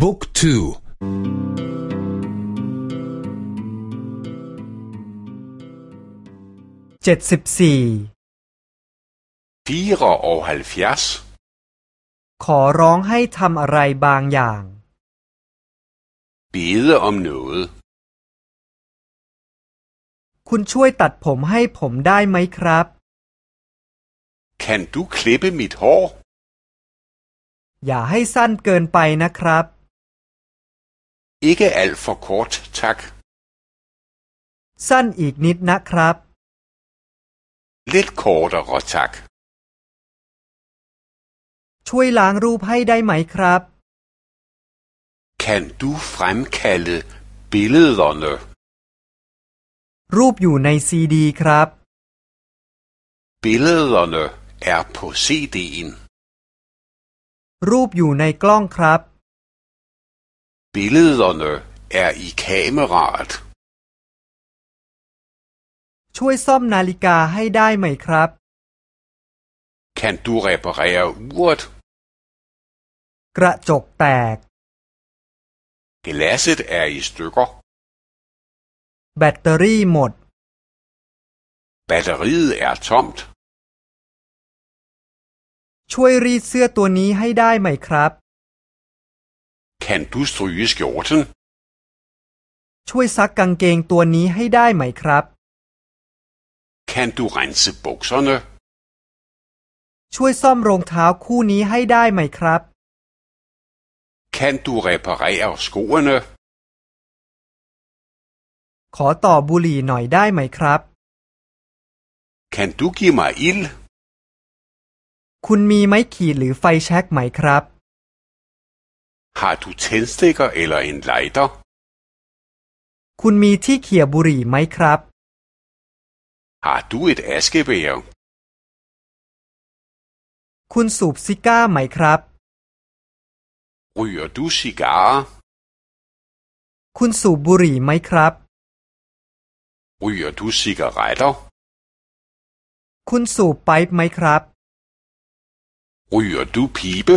บุ๊กทูเจ็ดสิบสี่ขอร้องให้ทำอะไรบางอย่าง bede om noget คุณช่วยตัดผมให้ผมได้ไหมครับ Kan du klippe mit hår อย่าให้สั้นเกินไปนะครับ Ikke alt for kort, tak. สั้นอีกนิดนะครับ Lidt kortere, tak. ช่วยล้างรูปให้ได้ไหมครับ Kan du fremkalde billederne? รูปอยู่ในซีดีครับ Billederne er på CD'en. รูปอยู่ในกล้องครับ Billederne er i kameraet. ช่วยซ่อมนาฬิกาให้ได้ไหมครับ Kan du reparere uret? กระจกแตก Glasset er i stykker. แบตเตอรี่หมด Batteriet er tomt. ช่วยรีดเสื้อตัวนี้ให้ได้ไหมครับ Kan du stryge skjorten? ช่วยซักกางเกงตัวนี้ให้ได้ไหมครับ Kan du rense bukserne? ช่วยซ่อมรองเท้าคู่นี้ให้ได้ไหมครับ Kan du reparere skoene? ขอต่อบุหรี่หน่อยได้ไหมครับ Kan du give mig ild? คุณมีไม้ขีดหรือไฟแช็กไหมครับ Har du tændstikker eller en lighter? คุณมีที่เขี่ยบุหรี่ไหมครับ Har du et askebæger? คุณสูบซิก้าไหมครับ Ryger du cigarer? คุณสูบบุหรี่ไหมครับ Ryger du cigaretter? คุณสูบไปป์ไหมครับ Ryger du pibe?